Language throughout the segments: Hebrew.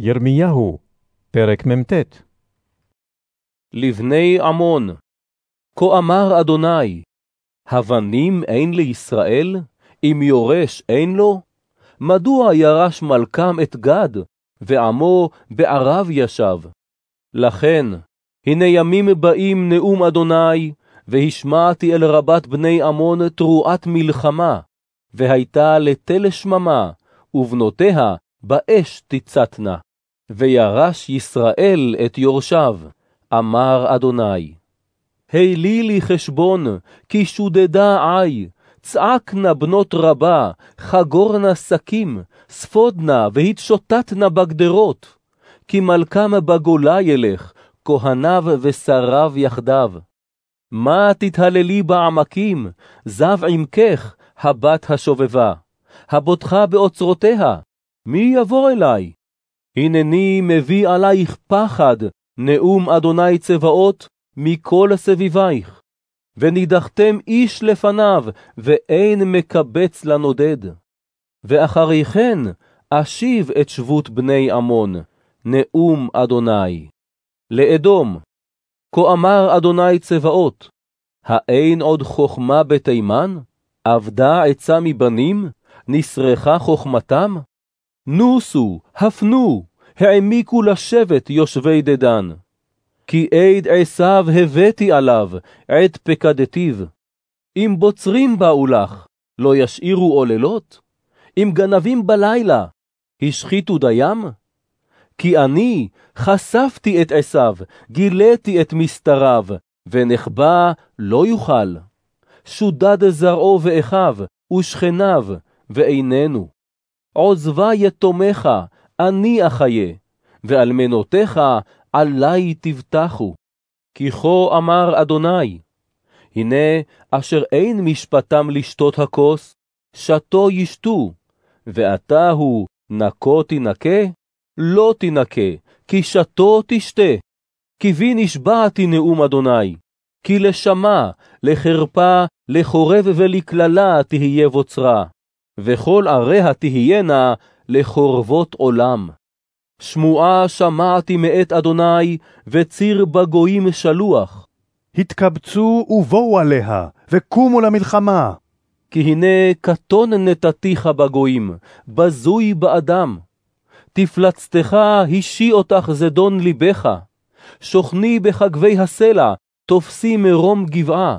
ירמיהו, פרק מ"ט לבני עמון, כה אמר אדוני, הבנים אין לישראל, אם יורש אין לו? מדוע ירש מלכם את גד, ועמו בערב ישב? לכן, הנה ימים באים נאום אדוני, והשמעתי אל רבת בני עמון תרועת מלחמה, והייתה לתל שממה, ובנותיה באש תצתנה. וירש ישראל את יורשיו, אמר אדוני. הילי לי חשבון, כי שודדה עי, צעקנה בנות רבה, חגורנה שקים, ספודנה והתשוטטנה בגדרות, כי מלכם בגולה ילך, כהניו ושריו יחדיו. מה תתהללי בעמקים, זב עמקך, הבת השובבה, הבוטחה באוצרותיה, מי יבוא אלי? הנני מביא עלייך פחד, נאום אדוני צבאות, מכל סביבייך. ונידחתם איש לפניו, ואין מקבץ לנודד. ואחרי כן אשיב את שבות בני עמון, נאום אדוני. לאדום, כה אמר אדוני צבאות, האין עוד חכמה בתימן? אבדה עצה מבנים? נסרחה חכמתם? נוסו, הפנו, העמיקו לשבת יושבי דדן. כי עד עשיו הבאתי עליו, עת פקדתיו. אם בוצרים באו לך, לא ישאירו עוללות? אם גנבים בלילה, השחיתו דיים? כי אני חשפתי את עשיו, גיליתי את מסתריו, ונחבא לא יוכל. שודד זרעו ואחיו, ושכניו, ואיננו. עוזבה יתומך, אני אחיה, ואלמנותיך עלי תבטחו. כי כה אמר אדוני, הנה אשר אין משפטם לשתות הכוס, שתו ישתו, ואתה הוא נקו תנקה? לא תנקה, כי שתו תשתה. כי בי נשבעתי נאום אדוני, כי לשמה, לחרפה, לחורב ולקללה תהיה בוצרה. וכל עריה תהיינה לחורבות עולם. שמועה שמעתי מאת אדוני, וציר בגויים שלוח. התקבצו ובואו עליה, וקומו למלחמה. כי הנה קטון נתתיך בגויים, בזוי באדם. תפלצתך השי אותך זדון ליבך, שוכני בחגבי הסלע, תופסי מרום גבעה.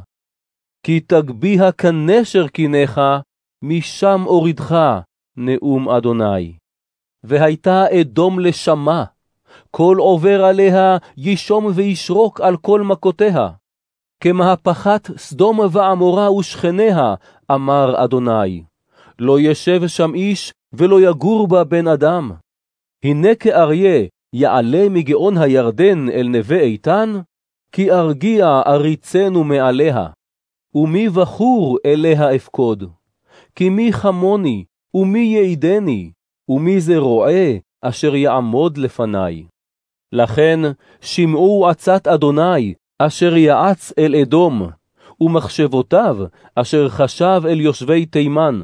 כי תגביה כנשר קיניך, משם אורידך, נאום אדוני. והייתה אדום לשמה, כל עובר עליה ישום וישרוק על כל מכותיה. כמהפכת סדום ועמורה ושכניה, אמר אדוני. לא ישב שם איש, ולא יגור בה בן אדם. הנה כאריה יעלה מגאון הירדן אל נווה איתן, כי ארגיע אריצנו מעליה, ומי בחור אליה אפקוד. כי מי חמוני, ומי יעידני, ומי זה רועה, אשר יעמוד לפניי. לכן שמעו עצת אדוני, אשר יעץ אל אדום, ומחשבותיו, אשר חשב אל יושבי תימן.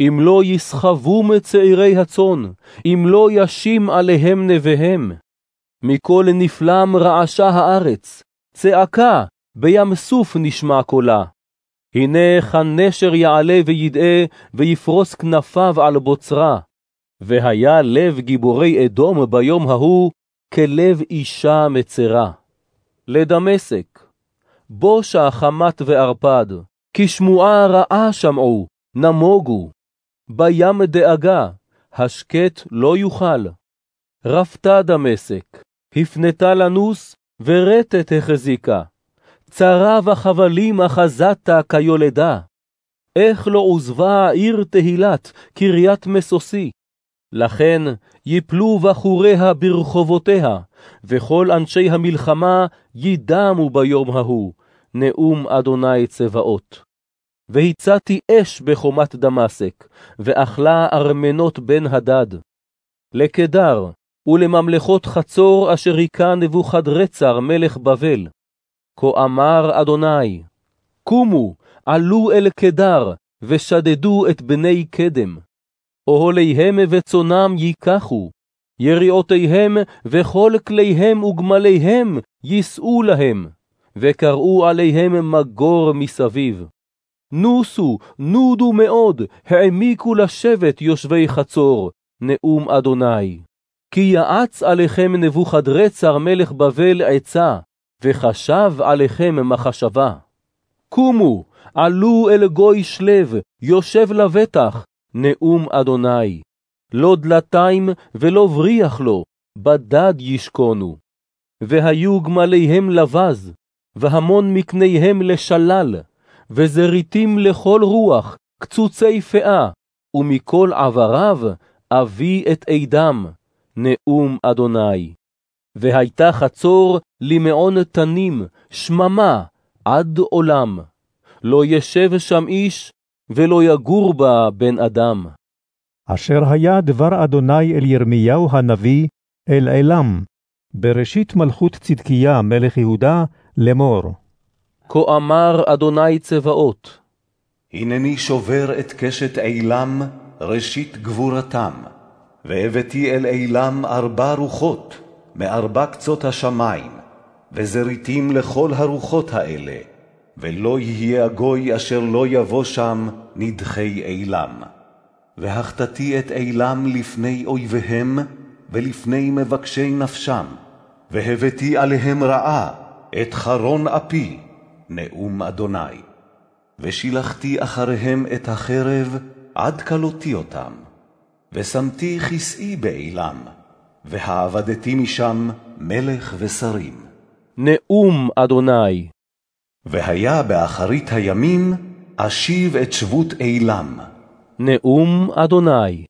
אם לא יסחבו מצעירי הצאן, אם לא ישים עליהם נביהם. מכל נפלם רעשה הארץ, צעקה, בים סוף נשמע קולה. הנה כנשר יעלה וידעה, ויפרוס כנפיו על בוצרה. והיה לב גיבורי אדום ביום ההוא, כלב אישה מצרה. לדמשק, בושה חמת וערפד, כי שמועה רעה שמעו, נמוגו. בים דאגה, השקט לא יוכל. רפתה דמשק, הפנתה לנוס, ורטט החזיקה. צרה וחבלים אחזת כיולדה. איך לא עוזבה עיר תהילת, קריית מסוסי. לכן יפלו בחוריה ברחובותיה, וכל אנשי המלחמה ידמו ביום ההוא, נאום אדוני צבאות. והצעתי אש בחומת דמשק, ואכלה ארמנות בן הדד. לקדר, ולממלכות חצור אשר היכה נבוכדרצר מלך בבל. כה אמר אדוני, קומו, עלו אל קדר, ושדדו את בני קדם. אוהליהם וצונם ייקחו, יריעותיהם וכל כליהם וגמליהם יישאו להם, וקראו עליהם מגור מסביב. נוסו, נודו מאוד, העמיקו לשבת יושבי חצור, נאום אדוני. כי יעץ עליכם נבוכדרצר מלך בבל עצה, וחשב עליכם מחשבה. קומו, עלו אל גוי שלו, יושב לבטח, נאום אדוני. לא דלתיים ולא בריח לו, בדד ישכונו. והיו גמליהם לבז, והמון מקניהם לשלל, וזריתים לכל רוח, קצוצי פאה, ומכל עבריו אביא את עדם, נאום אדוני. והייתה חצור למעון תנים, שממה, עד עולם. לא ישב שם איש, ולא יגור בה בן אדם. אשר היה דבר אדוני אל ירמיהו הנביא, אל עילם, בראשית מלכות צדקיה מלך יהודה, לאמור. כה אמר אדוני צבאות, הנני שובר את קשת עילם, ראשית גבורתם, והבאתי אל עילם ארבע רוחות, מארבע קצות השמיים, וזריתים לכל הרוחות האלה, ולא יהיה הגוי אשר לא יבוא שם נדחי עילם. והחטאתי את עילם לפני אויביהם, ולפני מבקשי נפשם, והבאתי עליהם רעה, את חרון אפי, נאום אדוני. ושילחתי אחריהם את החרב, עד כלותי אותם. ושמתי כסאי בעילם, והעבדתי משם מלך ושרים. נאום אדוני. והיה באחרית הימים, אשיב את שבות עילם. נאום אדוני.